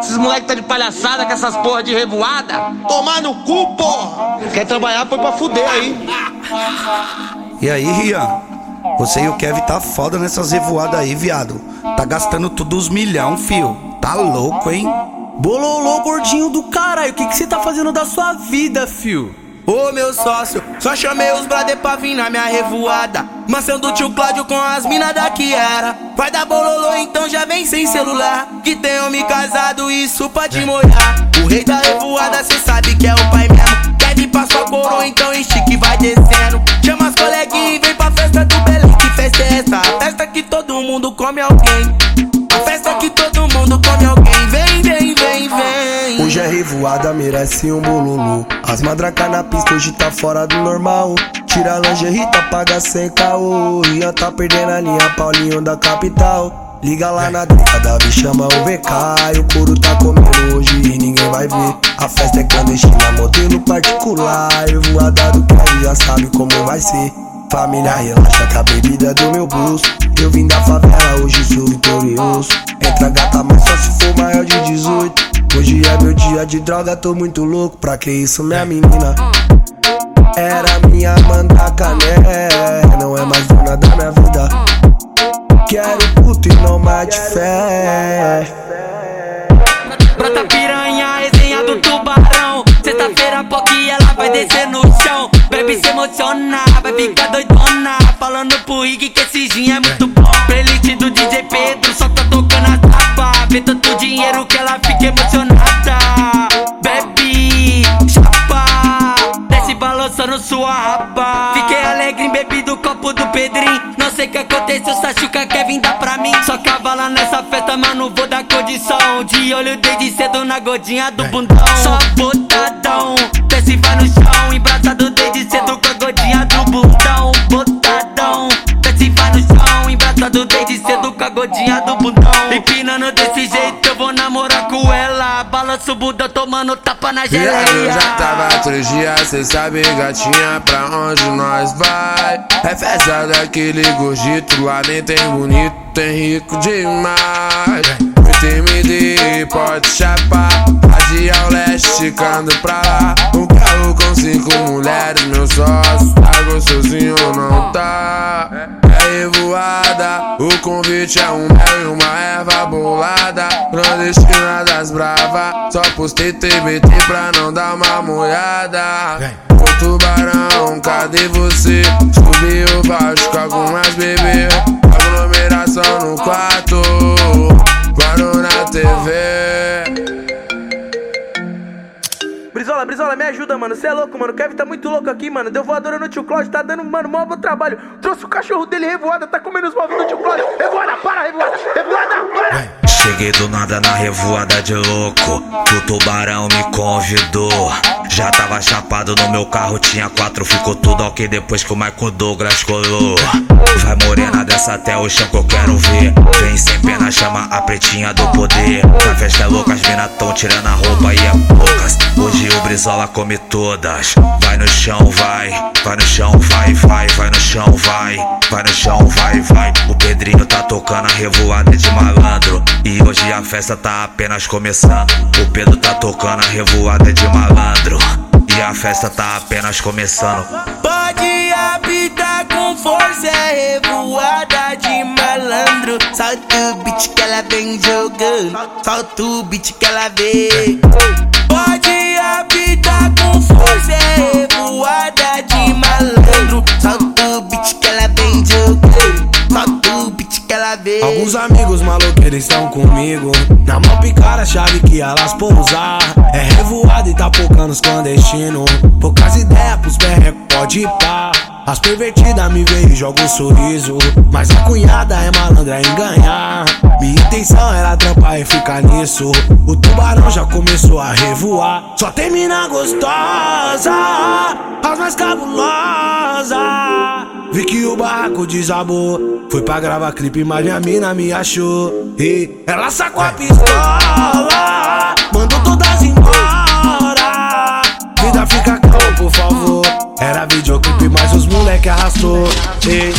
Esses moleques tá de palhaçada com essas porra de revoada. Tomar no cu, porra! Quer trabalhar, foi pra fuder aí. E aí, Rian? Você e o Kevin tá foda nessas revoadas aí, viado. Tá gastando tudo os milhão, fio. Tá louco, hein? Bololô, gordinho do caralho, o que você tá fazendo da sua vida, fio? Ô meu sócio, só chamei os brother pra vir na minha revoada. Mansão do tio Cláudio com as minas da era. Vai dar bololô, então já vem sem celular. Que tem homem casado, isso pode molhar. O rei da revoada, cê sabe que é o pai mesmo. Vir pra sua coroa, então estique vai descendo. Chama as coleguinhas e vem pra festa do Belém. Que festa é essa? A festa que todo mundo come alguém. Revoada, merece um bololô. As madracas na pista hoje tá fora do normal. Tira a lingerie, tá paga sem caô. Rian tá perdendo a linha, Paulinho da capital. Liga lá na década, me chama o VK. O couro tá comendo hoje e ninguém vai ver. A festa é clandestina, modelo particular. Revoada do Kevin já sabe como vai ser. Família relaxa que a bebida é do meu bolso. Eu vim da favela, hoje sou vitorioso. Entra gata, mas só se for maior de 18. Hoje é meu dia de droga, tô muito louco. Pra que isso, minha menina? Era minha mandaca, né? Não é mais dona da minha vida. Quero puto e não mate fé. Brota piranha, resenha do tubarão. Sexta-feira, pouquinho ela vai descer no chão. Bebe se emociona, vai ficar doidona. Falando pro Rig que esse gin é muito bom. Playlist do DJ Pedro, só tá tocando a tapa. Vê tanto dinheiro que ela sua raba. Fiquei alegre, bebi do copo do Pedrinho. Não sei o que aconteceu, Sachuca quer vir dar pra mim. Só cavala nessa festa, mano, vou dar condição. De olho desde cedo na godinha do bundão. Só botadão, desce vai no chão. Embraçado desde cedo com a godinha do bundão. Botadão, desce vai no chão. Embraçado desde cedo com a godinha do ela. Balança o bundão, tomando tapa na geleia. já tava três dias, cê sabe, gatinha, pra onde nós vai? É festa daquele gordito, lá nem tem bonito, tem rico demais. Muito MD, pode chapar, Adi ao leste, ficando pra lá. Um carro com cinco mulheres, meu sócio, tá gostosinho ou não tá? É revoada, o convite é um mel e uma erva bolada. Das brava, só postei TBT pra não dar uma molhada. Ô tubarão, cadê você? Subi o baixo com algumas bebê. Aglomeração no quarto, claro na TV. Brizola, Brizola, me ajuda, mano. Cê é louco, mano. O Kevin tá muito louco aqui, mano. Deu voadora no tio Cláudio, tá dando, mano, mó bom trabalho. Trouxe o cachorro dele revoada, tá comendo os móveis do tio Cláudio. Revoada, para, revoada, revoada, para! Cheguei do nada na revoada de louco. Que o tubarão me convidou. Já tava chapado no meu carro, tinha quatro. Ficou tudo ok depois que o Michael Douglas colou. Vai morena dessa até o chão que eu quero ver. Vem sem pena, chama a pretinha do poder. A festa é louca, as mina tão tirando a roupa e é poucas. Hoje o Brizola come todas. Vai no chão, vai, vai no chão, vai, vai, vai no chão, vai. Vai no chão, vai, vai. O Pedrinho tá tocando a revoada de malandro E hoje a festa tá apenas começando O Pedro tá tocando a revoada de malandro E a festa tá apenas começando Pode apitar com força, é revoada de malandro. Solta o beat que ela vem jogando. Solta o beat que ela vem. Pode apitar com força, é revoada de malandro. Solta o beat que ela vem jogando. Alguns amigos maluqueiros estão comigo. Na mão picar a chave que elas pousar. É revoada e tá focando os clandestinos. Poucas ideias pros berrecos, pode ir pá. As pervertidas me veem e jogam um sorriso. Mas a cunhada é malandra em ganhar. Minha intenção era trampar e ficar nisso. O tubarão já começou a revoar. Só tem mina gostosa, as mais cabulosas. Vi que o barraco desabou. Fui pra gravar clipe, mas minha mina me achou. E ela sacou a pistola, mandou todas embora. Vida fica calma, por favor. Era videoclipe, mas os moleque arrastou. E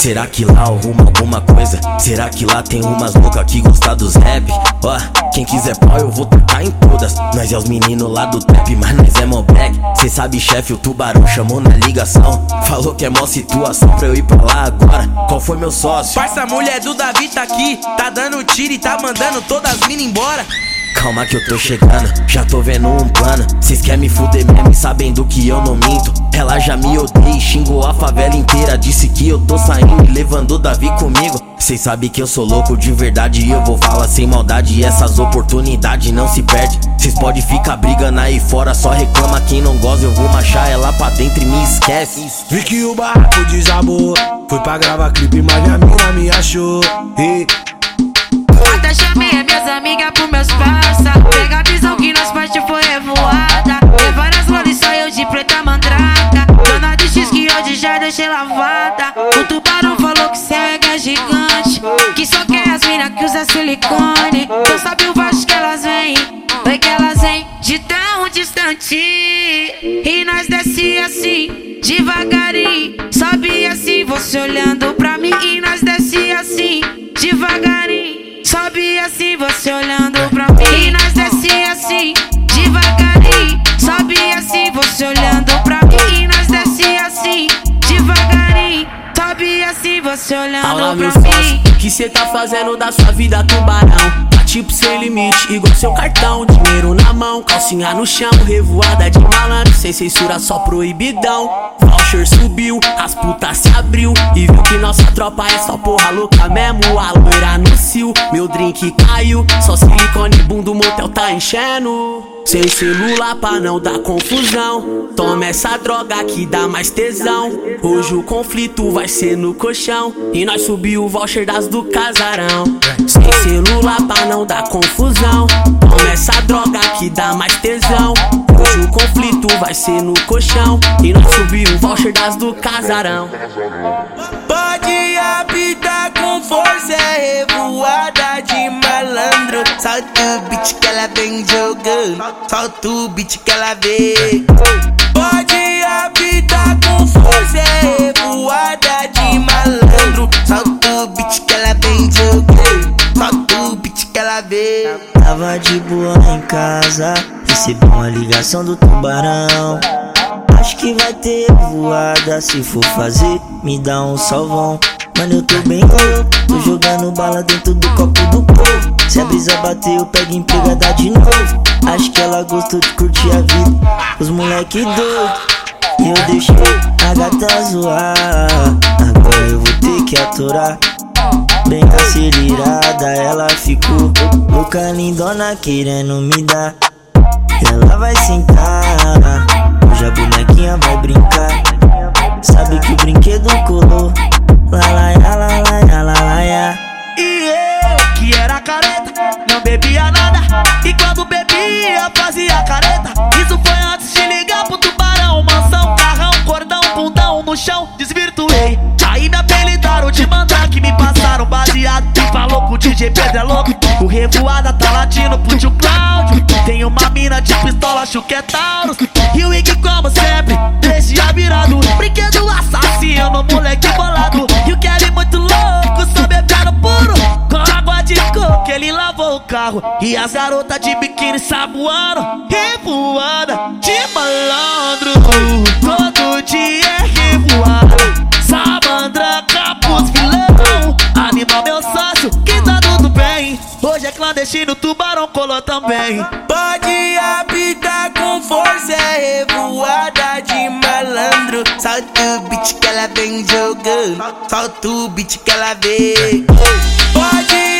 Será que lá arruma alguma coisa? Será que lá tem umas loucas que gostam dos rap? Ó, quem quiser pau eu vou tacar em todas. Nós é os meninos lá do trap, mas nós é mó black. Cê sabe, chefe, o tubarão chamou na ligação. Falou que é mó situação pra eu ir pra lá agora. Qual foi meu sócio? Parça, mulher do Davi tá aqui. Tá dando tiro e tá mandando todas as minas embora. Calma que eu tô chegando, já tô vendo um plano. Cês querem me fuder mesmo sabendo que eu não minto. Ela já me odeia e xingou a favela inteira. Disse que eu tô saindo e levando o Davi comigo. Cês sabem que eu sou louco de verdade e eu vou falar sem maldade. E essas oportunidades não se perde. Cês pode ficar brigando aí fora, só reclama quem não gosta. Eu vou machar ela pra dentro e me esquece. Vi que o barraco desabou. Fui pra gravar clipe, mas minha mina me achou. E até chamei as minhas amigas pro meus parça Pega a visão deixei lavada O tubarão falou que cê é gigante Que só quer as minas que usa silicone. Tu sabe o baixo que elas vêm Foi que elas vêm de tão distante. E nós desce assim, devagarinho você olhando Fala, meu pra mim. o que cê tá fazendo da sua vida, tubarão? Tá tipo sem limite, igual seu cartão. Dinheiro na mão, calcinha no chão Revoada de malandro, sem censura, só proibidão. Voucher subiu, as putas se abriu. E viu que nossa tropa é só porra louca mesmo. A loira no cio, meu drink caiu. Só silicone, bundo, motel tá enchendo sem celular pra não dar confusão. Toma essa droga que dá mais tesão. Hoje o conflito vai ser no colchão. E nós subiu o voucher das do casarão. Sem celular pra não dar confusão. Toma essa droga que dá mais tesão. Hoje o conflito vai ser no colchão. E nós subiu o voucher das do casarão. Pode apitar com força, é revoada de malandro. Solta o beat que ela vem jogando. Solta o beat que ela vem. Pode apitar com força, é revoada de malandro. Solta o beat que ela vem jogando. Solta o beat que ela vem. Tava de boa em casa, recebi uma ligação do tubarão. Acho que vai ter voada, se for fazer, me dá um salvão. Mano, eu tô bem louco, tô jogando bala dentro do copo do povo. Se a brisa bater, eu pego empregada de novo. Acho que ela gostou de curtir a vida, os moleque doido. Eu deixei a gata zoar. Agora eu vou ter que aturar. Bem acelerada, ela ficou louca, lindona, querendo me dar. Ela vai sentar, hoje a bonequinha vai brincar. Sabe que o brinquedo colou. Lá, lá, lá. E eu, que era careta, não bebia nada. E quando bebia, fazia careta. Isso foi DJ Pedro é louco. O revoada tá latindo pro tio Cláudio. Tem uma mina de pistola, acho que é Taurus. E o Ig, como sempre, deixa virado. Brinquedo assassino, moleque bolado. E o Kelly muito louco, só bebendo puro. Com água de coco, ele lavou o carro. E as garotas de biquíni saboando. Revoada de malandro. Todo dia é revoada. Sabandranca Hoje clandestino, tubarão colou também. Pode apitar com força, é revoada de malandro. Solta o beat que ela vem jogando. Solta o beat que ela vem. Pode